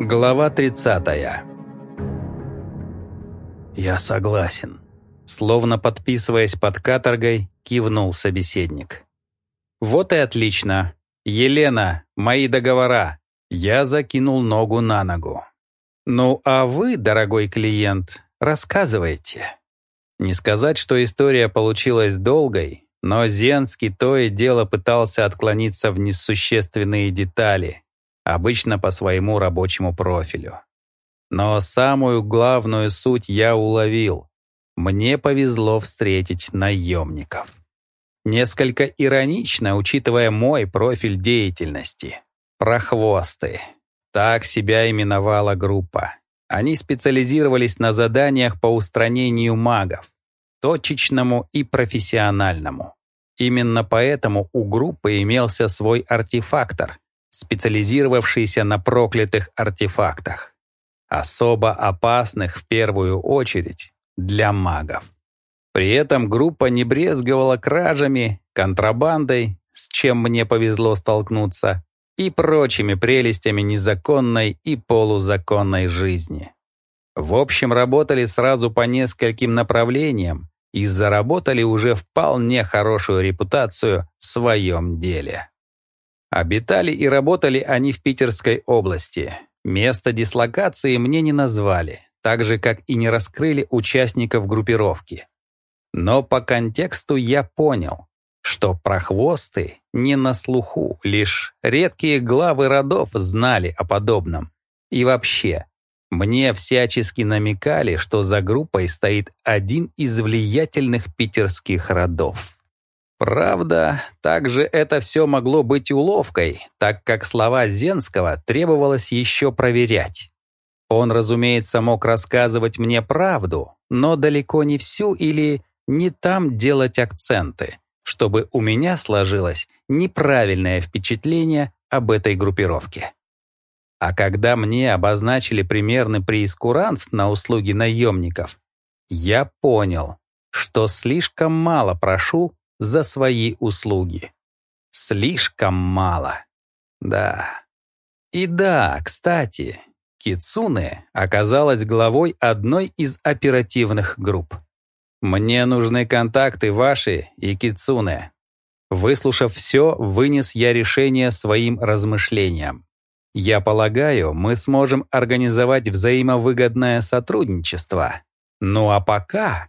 Глава 30 «Я согласен», — словно подписываясь под каторгой, кивнул собеседник. «Вот и отлично. Елена, мои договора». Я закинул ногу на ногу. «Ну а вы, дорогой клиент, рассказывайте». Не сказать, что история получилась долгой, но Зенский то и дело пытался отклониться в несущественные детали, обычно по своему рабочему профилю. Но самую главную суть я уловил. Мне повезло встретить наемников. Несколько иронично, учитывая мой профиль деятельности. Прохвосты. Так себя именовала группа. Они специализировались на заданиях по устранению магов, точечному и профессиональному. Именно поэтому у группы имелся свой артефактор, специализировавшийся на проклятых артефактах, особо опасных в первую очередь для магов. При этом группа не брезговала кражами, контрабандой, с чем мне повезло столкнуться, и прочими прелестями незаконной и полузаконной жизни. В общем, работали сразу по нескольким направлениям и заработали уже вполне хорошую репутацию в своем деле. Обитали и работали они в Питерской области. Место дислокации мне не назвали, так же, как и не раскрыли участников группировки. Но по контексту я понял, что прохвосты не на слуху, лишь редкие главы родов знали о подобном. И вообще, мне всячески намекали, что за группой стоит один из влиятельных питерских родов. Правда, также это все могло быть уловкой, так как слова Зенского требовалось еще проверять. Он, разумеется, мог рассказывать мне правду, но далеко не всю или не там делать акценты, чтобы у меня сложилось неправильное впечатление об этой группировке. А когда мне обозначили примерный преискурант на услуги наемников, я понял, что слишком мало прошу за свои услуги. Слишком мало. Да. И да, кстати, Кицуне оказалась главой одной из оперативных групп. «Мне нужны контакты ваши и Кицуне». Выслушав все, вынес я решение своим размышлениям. Я полагаю, мы сможем организовать взаимовыгодное сотрудничество. Ну а пока...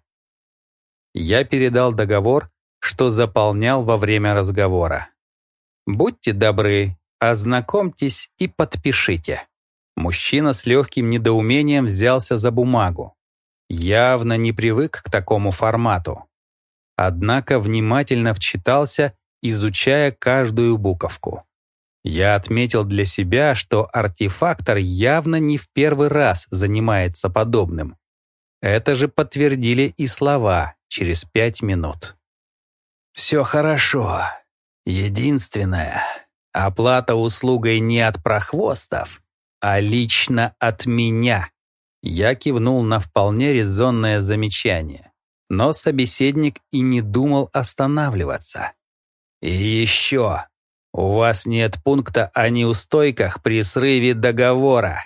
Я передал договор что заполнял во время разговора. «Будьте добры, ознакомьтесь и подпишите». Мужчина с легким недоумением взялся за бумагу. Явно не привык к такому формату. Однако внимательно вчитался, изучая каждую буковку. Я отметил для себя, что артефактор явно не в первый раз занимается подобным. Это же подтвердили и слова через пять минут. Все хорошо. Единственное, оплата услугой не от прохвостов, а лично от меня. Я кивнул на вполне резонное замечание, но собеседник и не думал останавливаться. И еще, у вас нет пункта о неустойках при срыве договора.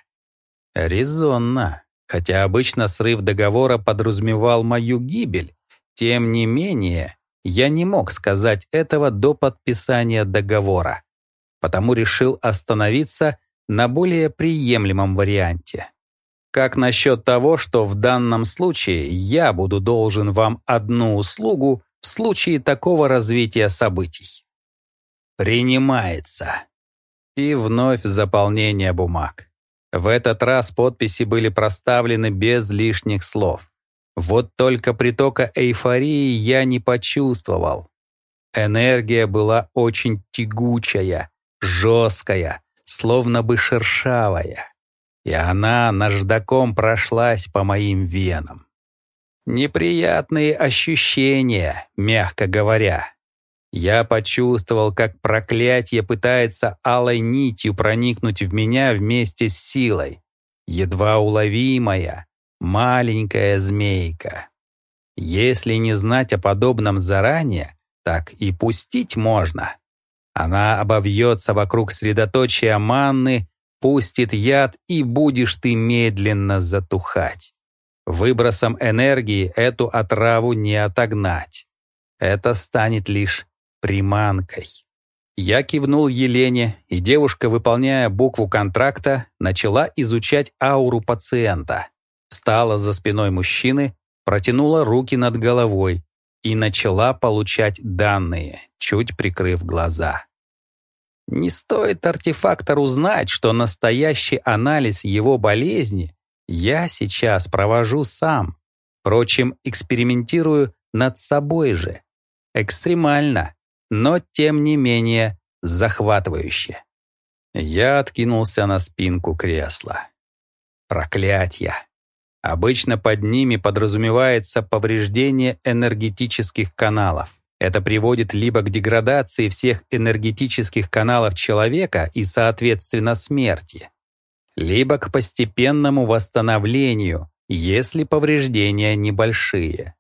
Резонно. Хотя обычно срыв договора подразумевал мою гибель, тем не менее, я не мог сказать этого до подписания договора, потому решил остановиться на более приемлемом варианте. Как насчет того, что в данном случае я буду должен вам одну услугу в случае такого развития событий? Принимается. И вновь заполнение бумаг. В этот раз подписи были проставлены без лишних слов. Вот только притока эйфории я не почувствовал. Энергия была очень тягучая, жесткая, словно бы шершавая. И она наждаком прошлась по моим венам. Неприятные ощущения, мягко говоря. Я почувствовал, как проклятие пытается алой нитью проникнуть в меня вместе с силой, едва уловимая, маленькая змейка. Если не знать о подобном заранее, так и пустить можно. Она обовьется вокруг средоточия манны, пустит яд, и будешь ты медленно затухать. Выбросом энергии эту отраву не отогнать. Это станет лишь приманкой. Я кивнул Елене, и девушка, выполняя букву контракта, начала изучать ауру пациента. Встала за спиной мужчины, протянула руки над головой и начала получать данные, чуть прикрыв глаза. Не стоит артефактору знать, что настоящий анализ его болезни я сейчас провожу сам. Впрочем, экспериментирую над собой же. Экстремально, но тем не менее захватывающе. Я откинулся на спинку кресла. Проклятья. Обычно под ними подразумевается повреждение энергетических каналов. Это приводит либо к деградации всех энергетических каналов человека и, соответственно, смерти, либо к постепенному восстановлению, если повреждения небольшие.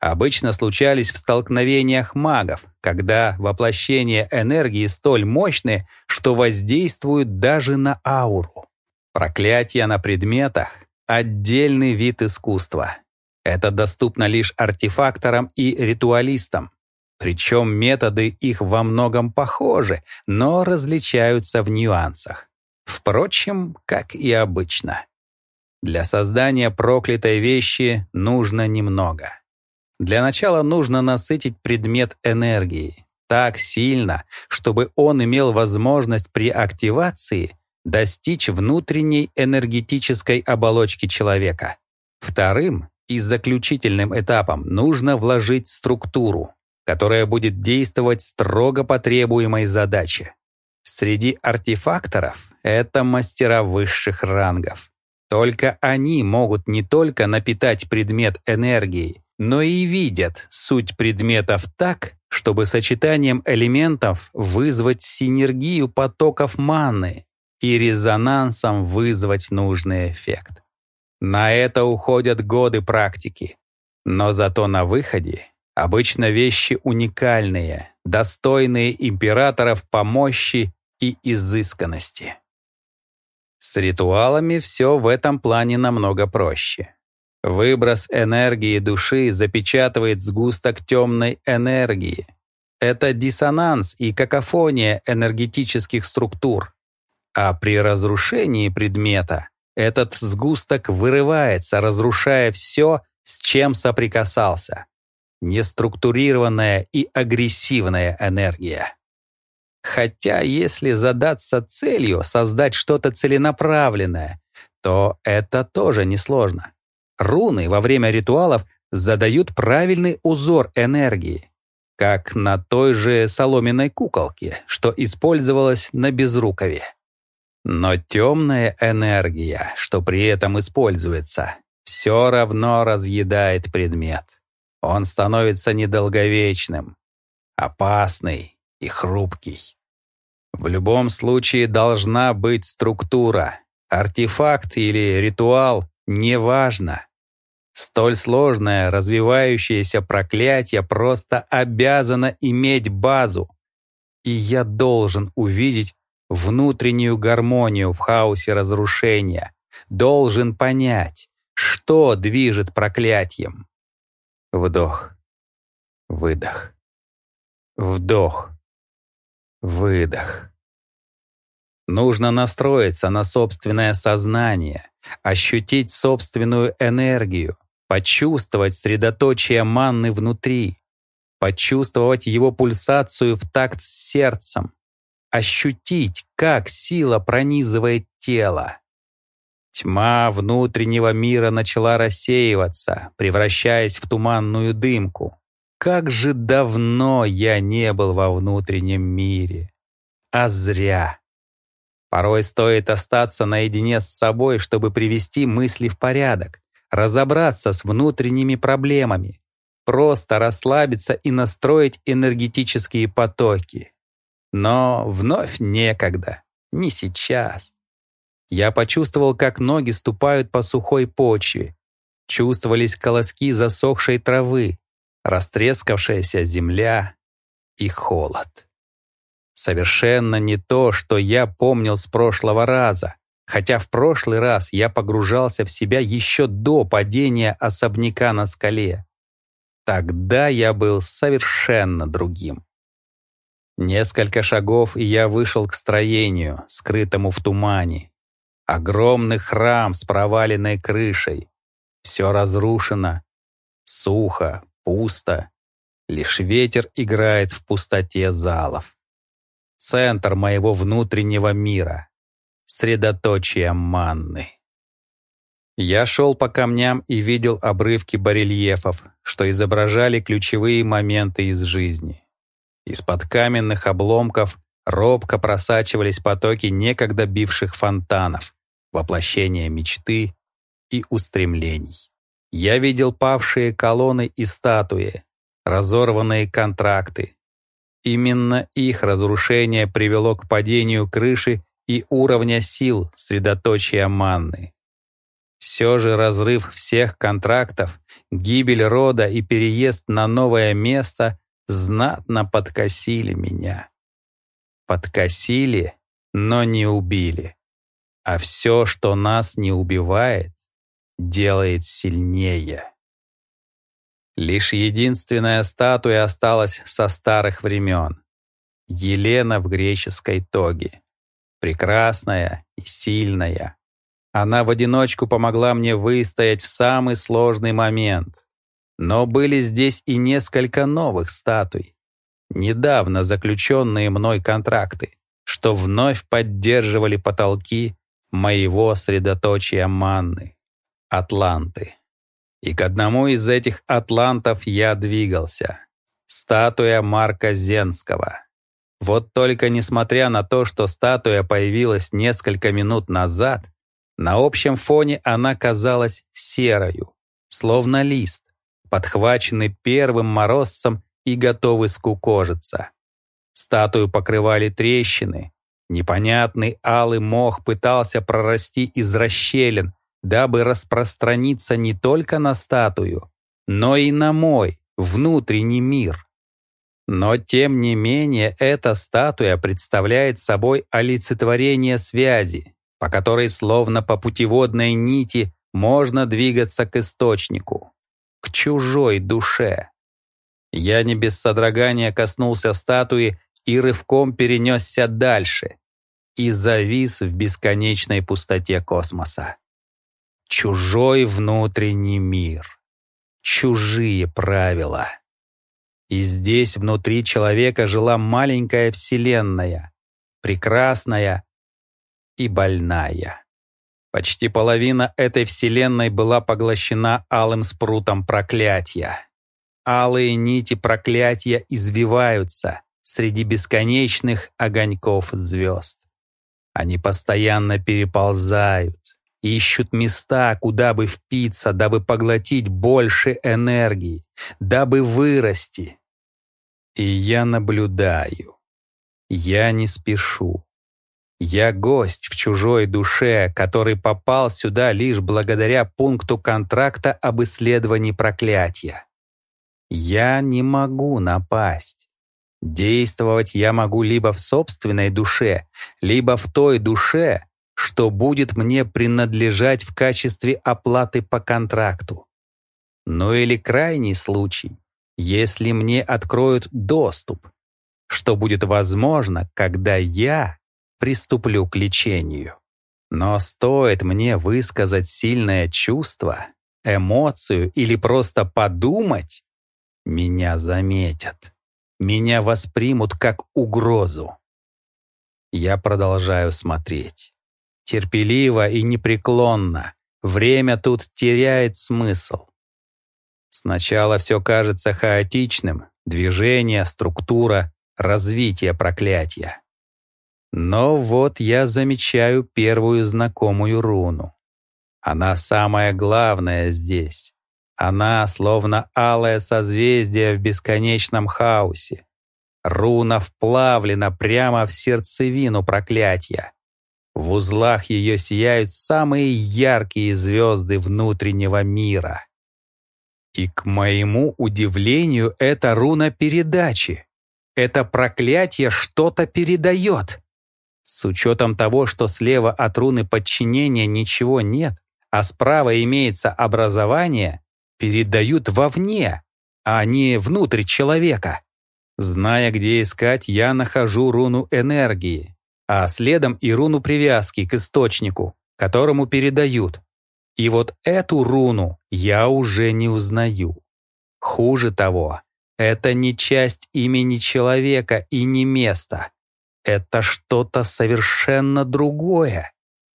Обычно случались в столкновениях магов, когда воплощения энергии столь мощны, что воздействуют даже на ауру. Проклятия на предметах — отдельный вид искусства. Это доступно лишь артефакторам и ритуалистам. Причем методы их во многом похожи, но различаются в нюансах. Впрочем, как и обычно. Для создания проклятой вещи нужно немного. Для начала нужно насытить предмет энергией так сильно, чтобы он имел возможность при активации достичь внутренней энергетической оболочки человека. Вторым и заключительным этапом нужно вложить структуру, которая будет действовать строго по требуемой задаче. Среди артефакторов это мастера высших рангов. Только они могут не только напитать предмет энергией, но и видят суть предметов так, чтобы сочетанием элементов вызвать синергию потоков маны и резонансом вызвать нужный эффект. На это уходят годы практики, но зато на выходе обычно вещи уникальные, достойные императоров по мощи и изысканности. С ритуалами все в этом плане намного проще. Выброс энергии души запечатывает сгусток темной энергии. Это диссонанс и какофония энергетических структур. А при разрушении предмета этот сгусток вырывается, разрушая все, с чем соприкасался. Неструктурированная и агрессивная энергия. Хотя если задаться целью создать что-то целенаправленное, то это тоже несложно. Руны во время ритуалов задают правильный узор энергии, как на той же соломенной куколке, что использовалась на безрукове. Но темная энергия, что при этом используется, все равно разъедает предмет. Он становится недолговечным, опасный и хрупкий. В любом случае должна быть структура, артефакт или ритуал, неважно. Столь сложное развивающееся проклятие просто обязано иметь базу. И я должен увидеть внутреннюю гармонию в хаосе разрушения, должен понять, что движет проклятием. Вдох, выдох, вдох, выдох. Нужно настроиться на собственное сознание, ощутить собственную энергию, почувствовать средоточие манны внутри, почувствовать его пульсацию в такт с сердцем, ощутить, как сила пронизывает тело. Тьма внутреннего мира начала рассеиваться, превращаясь в туманную дымку. Как же давно я не был во внутреннем мире. А зря. Порой стоит остаться наедине с собой, чтобы привести мысли в порядок, разобраться с внутренними проблемами, просто расслабиться и настроить энергетические потоки. Но вновь некогда, не сейчас. Я почувствовал, как ноги ступают по сухой почве. Чувствовались колоски засохшей травы, растрескавшаяся земля и холод. Совершенно не то, что я помнил с прошлого раза, хотя в прошлый раз я погружался в себя еще до падения особняка на скале. Тогда я был совершенно другим. Несколько шагов, и я вышел к строению, скрытому в тумане. Огромный храм с проваленной крышей. Все разрушено. Сухо, пусто. Лишь ветер играет в пустоте залов. Центр моего внутреннего мира. Средоточие манны. Я шел по камням и видел обрывки барельефов, что изображали ключевые моменты из жизни. Из-под каменных обломков робко просачивались потоки некогда бивших фонтанов, воплощения мечты и устремлений. Я видел павшие колонны и статуи, разорванные контракты. Именно их разрушение привело к падению крыши и уровня сил средоточия манны. Все же разрыв всех контрактов, гибель рода и переезд на новое место знатно подкосили меня. Подкосили, но не убили. А все, что нас не убивает, делает сильнее. Лишь единственная статуя осталась со старых времен. Елена в греческой тоге. Прекрасная и сильная. Она в одиночку помогла мне выстоять в самый сложный момент. Но были здесь и несколько новых статуй, недавно заключенные мной контракты, что вновь поддерживали потолки моего средоточия манны — Атланты. И к одному из этих атлантов я двигался. Статуя Марка Зенского. Вот только несмотря на то, что статуя появилась несколько минут назад, на общем фоне она казалась серою, словно лист, подхваченный первым морозцем и готовы скукожиться. Статую покрывали трещины. Непонятный алый мох пытался прорасти из расщелин, дабы распространиться не только на статую, но и на мой внутренний мир. Но тем не менее эта статуя представляет собой олицетворение связи, по которой словно по путеводной нити можно двигаться к источнику к чужой душе. Я не без содрогания коснулся статуи и рывком перенесся дальше и завис в бесконечной пустоте космоса. Чужой внутренний мир. Чужие правила. И здесь внутри человека жила маленькая вселенная, прекрасная и больная. Почти половина этой вселенной была поглощена алым спрутом проклятия. Алые нити проклятия извиваются среди бесконечных огоньков звезд. Они постоянно переползают, ищут места, куда бы впиться, дабы поглотить больше энергии, дабы вырасти. И я наблюдаю. Я не спешу. Я гость в чужой душе, который попал сюда лишь благодаря пункту контракта об исследовании проклятия. Я не могу напасть. Действовать я могу либо в собственной душе, либо в той душе, что будет мне принадлежать в качестве оплаты по контракту. Ну или крайний случай, если мне откроют доступ, что будет возможно, когда я приступлю к лечению. Но стоит мне высказать сильное чувство, эмоцию или просто подумать, меня заметят. Меня воспримут как угрозу. Я продолжаю смотреть. Терпеливо и непреклонно. Время тут теряет смысл. Сначала все кажется хаотичным. Движение, структура, развитие проклятия. Но вот я замечаю первую знакомую руну. Она самая главная здесь. Она словно алое созвездие в бесконечном хаосе. Руна вплавлена прямо в сердцевину проклятия. В узлах ее сияют самые яркие звезды внутреннего мира. И к моему удивлению, это руна передачи. Это проклятие что-то передает. С учетом того, что слева от руны подчинения ничего нет, а справа имеется образование, передают вовне, а не внутрь человека. Зная, где искать, я нахожу руну энергии, а следом и руну привязки к источнику, которому передают. И вот эту руну я уже не узнаю. Хуже того, это не часть имени человека и не место. Это что-то совершенно другое.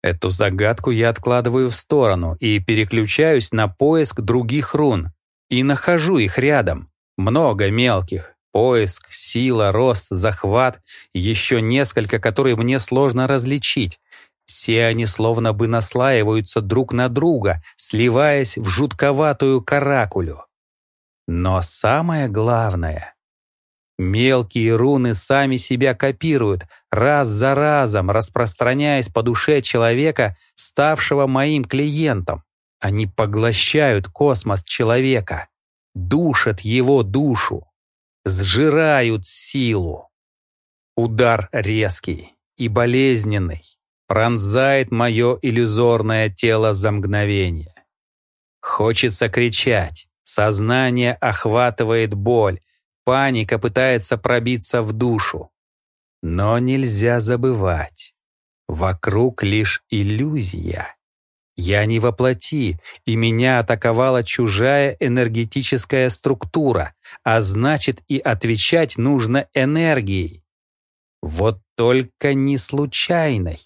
Эту загадку я откладываю в сторону и переключаюсь на поиск других рун. И нахожу их рядом. Много мелких. Поиск, сила, рост, захват, еще несколько, которые мне сложно различить. Все они словно бы наслаиваются друг на друга, сливаясь в жутковатую каракулю. Но самое главное — мелкие руны сами себя копируют, раз за разом распространяясь по душе человека, ставшего моим клиентом. Они поглощают космос человека, душат его душу, сжирают силу. Удар резкий и болезненный пронзает мое иллюзорное тело за мгновение. Хочется кричать, сознание охватывает боль, паника пытается пробиться в душу. Но нельзя забывать, вокруг лишь иллюзия. Я не воплоти, и меня атаковала чужая энергетическая структура, а значит и отвечать нужно энергией. Вот только не случайной.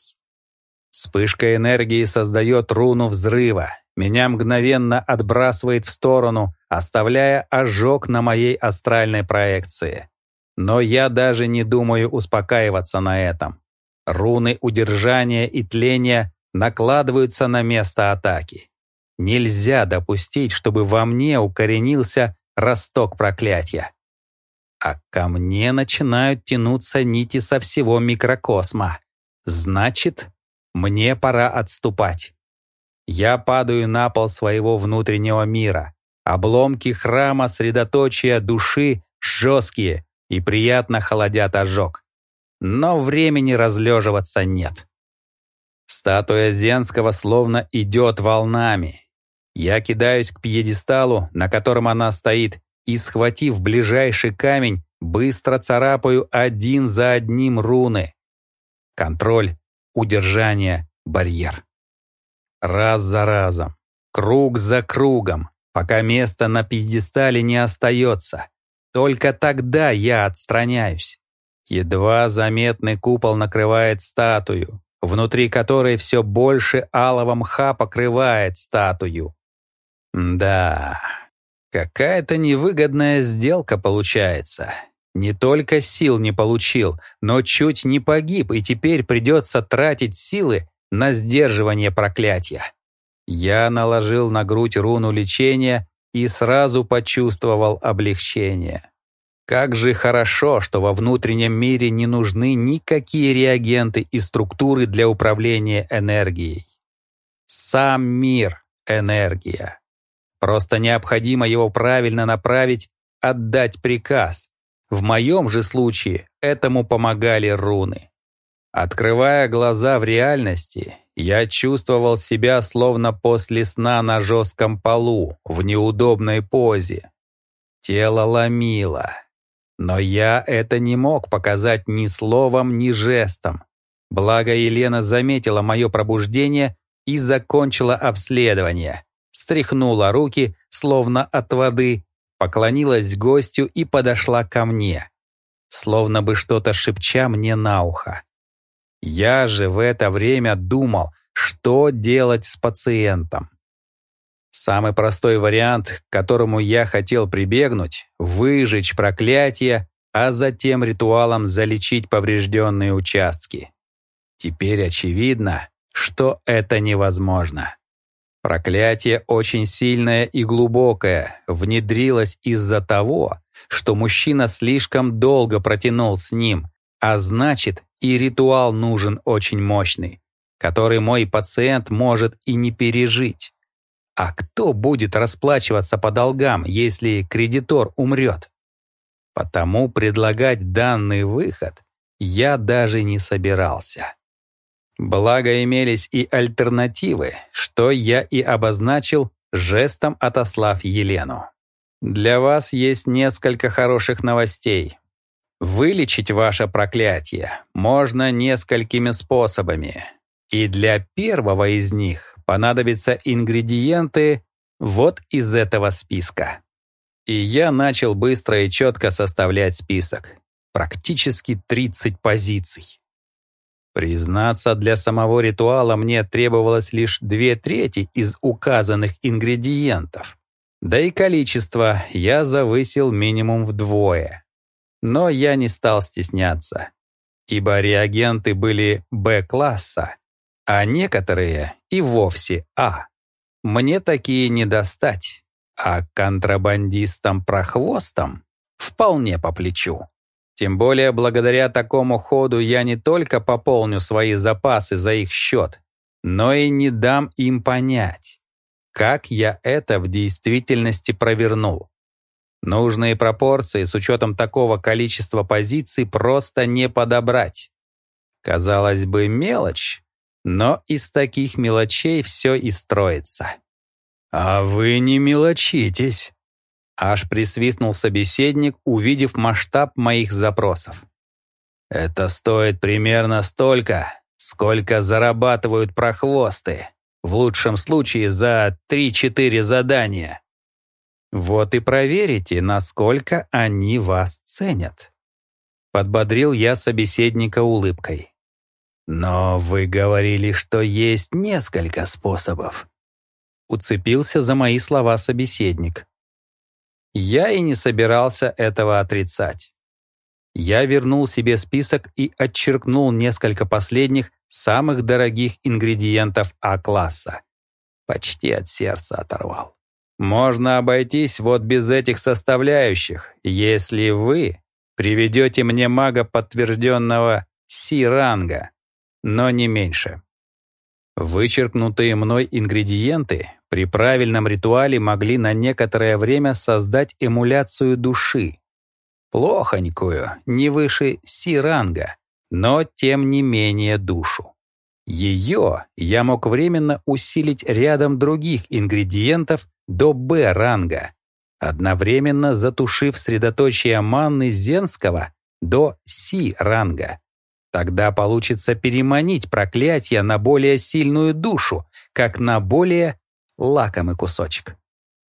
Вспышка энергии создает руну взрыва. Меня мгновенно отбрасывает в сторону, оставляя ожог на моей астральной проекции. Но я даже не думаю успокаиваться на этом. Руны удержания и тления накладываются на место атаки. Нельзя допустить, чтобы во мне укоренился росток проклятия. А ко мне начинают тянуться нити со всего микрокосма. Значит, мне пора отступать. Я падаю на пол своего внутреннего мира. Обломки храма средоточия души жесткие и приятно холодят ожог. Но времени разлеживаться нет. Статуя Зенского словно идет волнами. Я кидаюсь к пьедесталу, на котором она стоит, и, схватив ближайший камень, быстро царапаю один за одним руны. Контроль, удержание, барьер. Раз за разом, круг за кругом, пока место на пьедестале не остается. Только тогда я отстраняюсь. Едва заметный купол накрывает статую, внутри которой все больше алого мха покрывает статую. Да, какая-то невыгодная сделка получается. Не только сил не получил, но чуть не погиб, и теперь придется тратить силы на сдерживание проклятия. Я наложил на грудь руну лечения и сразу почувствовал облегчение. Как же хорошо, что во внутреннем мире не нужны никакие реагенты и структуры для управления энергией. Сам мир — энергия. Просто необходимо его правильно направить, отдать приказ. В моем же случае этому помогали руны. Открывая глаза в реальности, я чувствовал себя словно после сна на жестком полу, в неудобной позе. Тело ломило. Но я это не мог показать ни словом, ни жестом. Благо Елена заметила мое пробуждение и закончила обследование. Стряхнула руки, словно от воды, поклонилась гостю и подошла ко мне, словно бы что-то шепча мне на ухо. Я же в это время думал, что делать с пациентом. Самый простой вариант, к которому я хотел прибегнуть — выжечь проклятие, а затем ритуалом залечить поврежденные участки. Теперь очевидно, что это невозможно. Проклятие очень сильное и глубокое, внедрилось из-за того, что мужчина слишком долго протянул с ним, а значит, и ритуал нужен очень мощный, который мой пациент может и не пережить. А кто будет расплачиваться по долгам, если кредитор умрет? Потому предлагать данный выход я даже не собирался. Благо имелись и альтернативы, что я и обозначил, жестом отослав Елену. Для вас есть несколько хороших новостей. Вылечить ваше проклятие можно несколькими способами. И для первого из них понадобятся ингредиенты вот из этого списка. И я начал быстро и четко составлять список. Практически 30 позиций. Признаться, для самого ритуала мне требовалось лишь две трети из указанных ингредиентов. Да и количество я завысил минимум вдвое. Но я не стал стесняться, ибо реагенты были Б-класса, а некоторые и вовсе А. Мне такие не достать, а контрабандистам-прохвостам вполне по плечу. Тем более благодаря такому ходу я не только пополню свои запасы за их счет, но и не дам им понять, как я это в действительности провернул. Нужные пропорции с учетом такого количества позиций просто не подобрать. Казалось бы, мелочь, но из таких мелочей все и строится. «А вы не мелочитесь», Аж присвистнул собеседник, увидев масштаб моих запросов. «Это стоит примерно столько, сколько зарабатывают прохвосты, в лучшем случае за 3-4 задания. Вот и проверите, насколько они вас ценят». Подбодрил я собеседника улыбкой. «Но вы говорили, что есть несколько способов». Уцепился за мои слова собеседник. Я и не собирался этого отрицать. Я вернул себе список и отчеркнул несколько последних, самых дорогих ингредиентов А-класса. Почти от сердца оторвал. Можно обойтись вот без этих составляющих, если вы приведете мне мага подтвержденного Си-ранга, но не меньше. Вычеркнутые мной ингредиенты при правильном ритуале могли на некоторое время создать эмуляцию души. Плохонькую, не выше Си-ранга, но тем не менее душу. Ее я мог временно усилить рядом других ингредиентов до Б-ранга, одновременно затушив средоточие манны Зенского до Си-ранга. Тогда получится переманить проклятие на более сильную душу, как на более лакомый кусочек.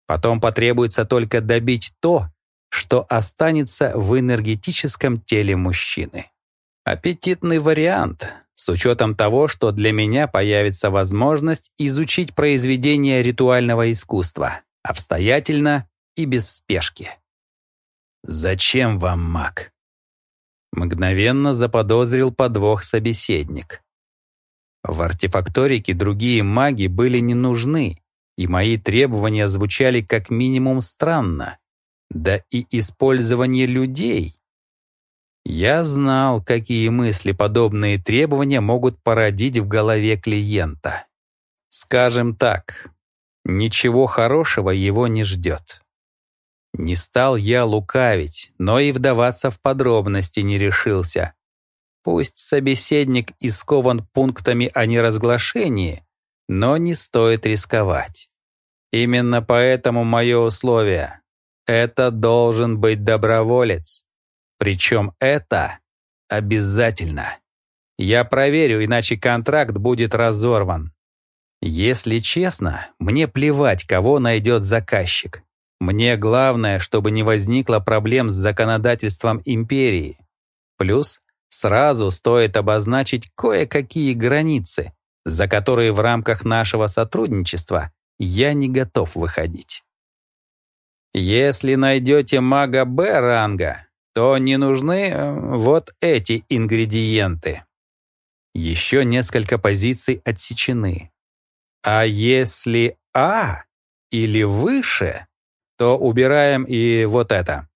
Потом потребуется только добить то, что останется в энергетическом теле мужчины. Аппетитный вариант, с учетом того, что для меня появится возможность изучить произведение ритуального искусства обстоятельно и без спешки. «Зачем вам маг?» Мгновенно заподозрил подвох собеседник. В артефакторике другие маги были не нужны, и мои требования звучали как минимум странно. Да и использование людей. Я знал, какие мысли подобные требования могут породить в голове клиента. Скажем так, ничего хорошего его не ждет. Не стал я лукавить, но и вдаваться в подробности не решился. Пусть собеседник искован пунктами о неразглашении, но не стоит рисковать. Именно поэтому мое условие — это должен быть доброволец. Причем это обязательно. Я проверю, иначе контракт будет разорван. Если честно, мне плевать, кого найдет заказчик. Мне главное, чтобы не возникло проблем с законодательством империи. Плюс сразу стоит обозначить кое-какие границы, за которые в рамках нашего сотрудничества я не готов выходить. Если найдете мага Б-ранга, то не нужны э, вот эти ингредиенты. Еще несколько позиций отсечены. А если А или выше, то убираем и вот это.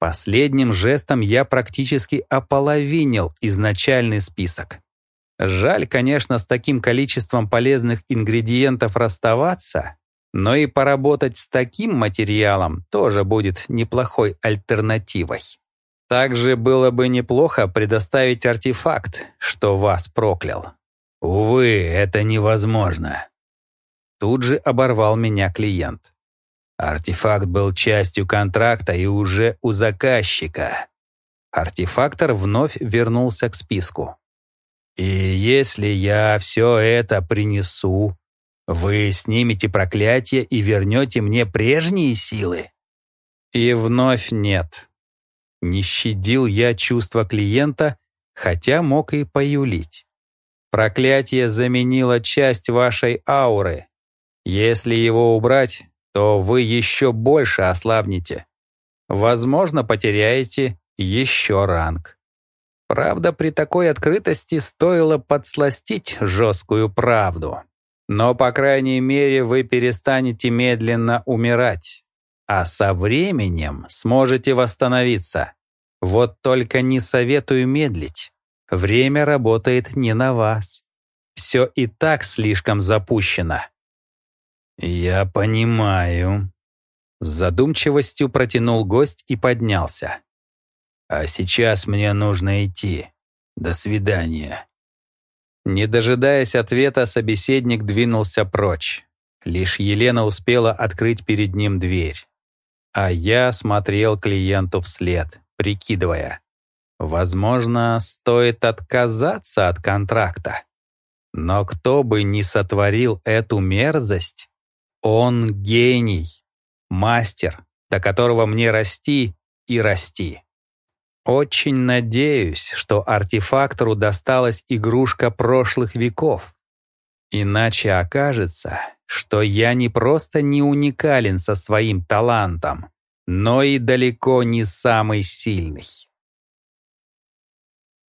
Последним жестом я практически ополовинил изначальный список. Жаль, конечно, с таким количеством полезных ингредиентов расставаться, Но и поработать с таким материалом тоже будет неплохой альтернативой. Также было бы неплохо предоставить артефакт, что вас проклял. Увы, это невозможно. Тут же оборвал меня клиент. Артефакт был частью контракта и уже у заказчика. Артефактор вновь вернулся к списку. «И если я все это принесу, вы снимете проклятие и вернете мне прежние силы?» И вновь нет. Не щадил я чувства клиента, хотя мог и поюлить. Проклятие заменило часть вашей ауры. Если его убрать, то вы еще больше ослабнете. Возможно, потеряете еще ранг. Правда, при такой открытости стоило подсластить жесткую правду. Но, по крайней мере, вы перестанете медленно умирать. А со временем сможете восстановиться. Вот только не советую медлить. Время работает не на вас. Все и так слишком запущено. «Я понимаю». С задумчивостью протянул гость и поднялся. «А сейчас мне нужно идти. До свидания». Не дожидаясь ответа, собеседник двинулся прочь. Лишь Елена успела открыть перед ним дверь. А я смотрел клиенту вслед, прикидывая. Возможно, стоит отказаться от контракта. Но кто бы ни сотворил эту мерзость, он гений, мастер, до которого мне расти и расти. Очень надеюсь, что артефактору досталась игрушка прошлых веков. Иначе окажется, что я не просто не уникален со своим талантом, но и далеко не самый сильный.